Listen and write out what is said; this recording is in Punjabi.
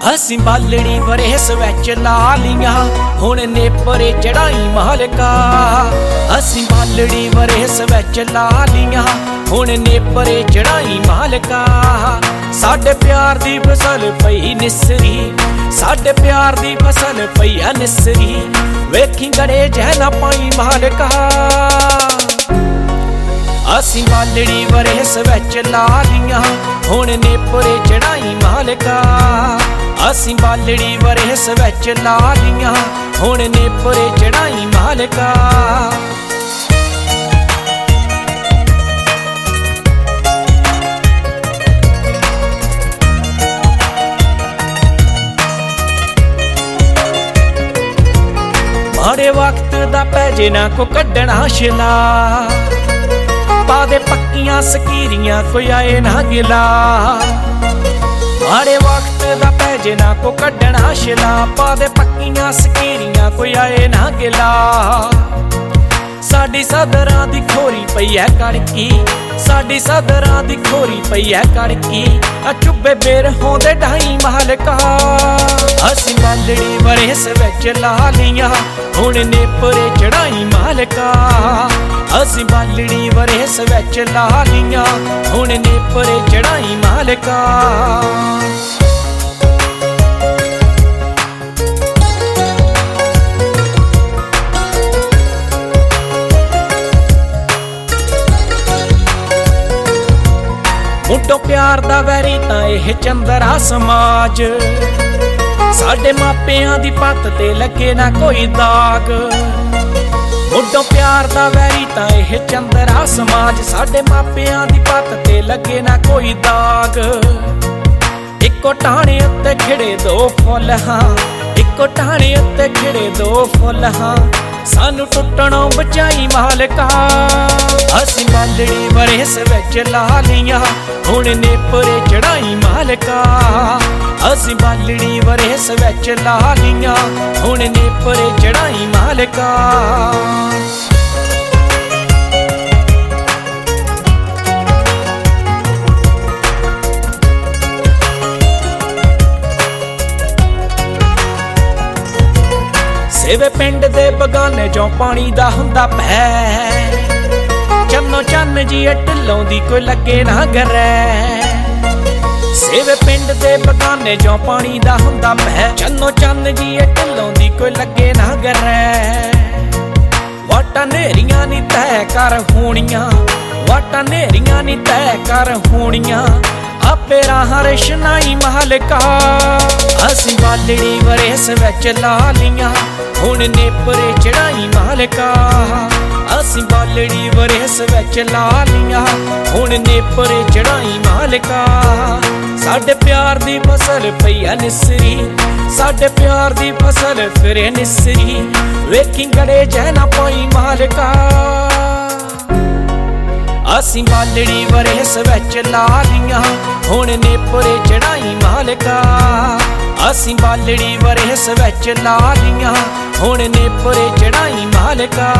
ਅਸੀਂ ਬਾਲੜੀ ਵਰੇਸ ਵਿੱਚ ਲਾ ਲੀਆਂ ਹੁਣ ਨੇਪਰੇ ਚੜਾਈ ਮਾਲਕਾ ਅਸੀਂ ਬਾਲੜੀ ਵਰੇਸ ਵਿੱਚ ਲਾ ਲੀਆਂ ਹੁਣ ਨੇਪਰੇ ਚੜਾਈ ਮਾਲਕਾ ਸਾਡੇ ਪਿਆਰ ਦੀ ਫਸਲ ਪਈ ਨਿਸਰੀ। ਸਾਡੇ ਪਿਆਰ ਦੀ ਫਸਲ ਪਈ ਆ ਨਿਸਰੀ। ਵੇਖੀ ਗੜੇ ਜਹ ਨਾ ਪਾਈ ਮਾਲਕਾ ਅਸੀਂ ਬਾਲੜੀ ਵਰੇਸ ਵਿੱਚ ਲਾ ਲੀਆਂ ਹੁਣ ਨੇਪਰੇ ਚੜਾਈ ਮਾਲਕਾ ਅਸੀਂ ਬਾਲੜੀ ਵਰੇਸ ਵਿੱਚ ਲਾ ਲੀਆਂ ਹੁਣ ਨੇਪਰੇ ਚੜਾਈ ਮਾਲਕਾ। ਮਾੜੇ ਵਕਤ ਦਾ ਪੈ ਜੇ ਨਾ ਕੋ ਕੱਢਣਾ ਸ਼ਿਲਾ ਪਾ ਦੇ ਪੱਕੀਆਂ ਸਕੀਰੀਆਂ ਕੋਈ ਆਏ ਨਾ ਗਿਲਾ। ਮਾੜੇ ਵਕਤ ਜੇ ਨਾ ਕੋ ਕੱਢਣਾ ਸ਼ਿਲਾ ਪਾ ਦੇ ਪੱਕੀਆਂ ਸਕੀਰੀਆਂ, ਕੋਈ ਆਏ ਨਾ ਗਿਲਾ। ਸਾਡੀ ਸਦਰਾਂ ਦੀ ਖੋਰੀ ਪਈ ਐ ਕੜਕੀ, ਸਾਡੀ ਸਦਰਾਂ ਦੀ ਖੋਰੀ ਪਈ ਐ ਕੜਕੀ। ਆ ਚੁੱਬੇ ਬੇਰ ਹੋਂਦੇ ਢਾਈ ਮਾਲਕਾ ਅਸੀਂ ਬਾਲੜੀ ਵਰੇਸ ਵਿੱਚ ਲਾ ਲੀਆਂ ਹੁਣ ਨੇਪਰੇ ਚੜਾਈ ਮਾਲਕਾ ਅਸੀਂ ਬਾਲੜੀ ਵਰੇਸ ਵਿੱਚ ਲਾ ਲੀਆਂ ਹੁਣ ਨੇਪਰੇ ਚੜਾਈ ਮਾਲਕਾ ਮੁੱਢੋਂ ਪਿਆਰ ਦਾ ਵੈਰੀ ਤਾਂ ਇਹ ਚੰਦਰਾ ਸਮਾਜ। ਸਾਡੇ ਮਾਪਿਆਂ ਦੀ ਪੱਤ ਤੇ ਲੱਗੇ ਨਾ ਕੋਈ ਦਾਗ। ਮੁੱਢੋਂ ਪਿਆਰ ਦਾ ਵੈਰੀ ਤਾਂ ਇਹ ਚੰਦਰਾ ਸਮਾਜ। ਸਾਡੇ ਮਾਪਿਆਂ ਦੀ ਪੱਤ ਤੇ ਲੱਗੇ ਨਾ ਕੋਈ ਦਾਗ। ਇੱਕੋ ਟਾਣੇ ਉੱਤੇ ਖਿੜੇ ਦੋ ਫੁੱਲ ਹਾਂ। ਇੱਕੋ ਟਾਣੇ ਉੱਤੇ ਖਿੜੇ ਦੋ ਫੁੱਲ ਹਾਂ। ਸਾਨੂੰ ਟੁੱਟਣੋਂ ਬਚਾਈ ਮਾਲਕਾ। ਅਸੀਂ ਬਾਲੜੀ ਵਰੇਸ ਵਿੱਚ ਲਾ ਲੀਆਂ ਹੁਣ ਨੇ ਨੇਪਰੇ ਚੜਾਈ ਮਾਲਕਾ। ਅਸੀਂ ਬਾਲੜੀ ਵਰੇਸ ਵਿੱਚ ਲਾ ਲੀਆਂ ਹੁਣ ਨੇ ਨੇਪਰੇ ਚੜਾਈ ਮਾਲਕਾ। ਸੇਵੇ ਪਿੰਡ ਦੇ ਬਗਾਨੇ ਚੋਂ ਪਾਣੀ ਦਾ ਹੁੰਦਾ ਭੈ ਚੰਨੋ ਚੰਨ ਜੀ ਢਿੱਲੋਂ ਦੀ ਕੋਈ ਲੱਗੇ ਨਾ ਗਰੈ। ਸੇਵੇ ਪਿੰਡ ਦੇ ਬਗਾਨੇ ਚੋਂ ਪਾਣੀ ਦਾ ਹੁੰਦਾ ਭੈ ਚੰਨੋ ਚੰਨ ਜੀ ਢਿੱਲੋਂ ਦੀ ਕੋਈ ਲੱਗੇ ਨਾ ਗਰੈ। ਵਾਟਾਂ ਨੇਰੀਆਂ ਨਹੀਂ ਤੈ ਕਰ ਹੋਣੀਆਂ। ਵਾਟਾਂ ਨੇਰੀਆਂ ਨਹੀਂ ਤੈ ਕਰ ਹੋਣੀਆਂ। ਆਪੇ ਰਾਹਾਂ ਰਸ਼ਨਾਈ ਮਾਲਕਾ ਅਸੀਂ ਬਾਲੜੀ ਵਰੇਸ ਵਿੱਚ ਲਾ ਲੀਆਂ ਹੁਣ ਨੇਪਰੇ ਚੜਾਈ ਮਾਲਕਾ ਅਸੀਂ ਬਾਲੜੀ ਵਰੇਸ ਵਿੱਚ ਲਾ ਲੀਆਂ ਹੁਣ ਨੇਪਰੇ ਚੜਾਈ ਮਾਲਕਾ ਸਾਡੇ ਪਿਆਰ ਦੀ ਫਸਲ ਪਈ ਆ ਨਿਸਰੀ, ਸਾਡੇ ਪਿਆਰ ਦੀ ਫਸਲ ਫਿਰੇ ਨਿਸਰੀ। ਵੇਖੀ ਗੜੇ ਜਹ ਨਾ ਪਾਈ ਮਾਲਕਾ ਅਸੀਂ ਬਾਲੜੀ ਵਰੇਸ ਵਿੱਚ ਲਾ ਲੀਆਂ। ਹੁਣ ਨੇ ਨੇਪਰੇ ਚੜਾਈ ਮਾਲਕਾ। ਅਸੀਂ ਬਾਲੜੀ ਵਰੇਸ ਵਿੱਚ ਲਾ ਲੀਆਂ। ਹੁਣ ਨੇ ਨੇਪਰੇ ਚੜਾਈ ਮਾਲਕਾ।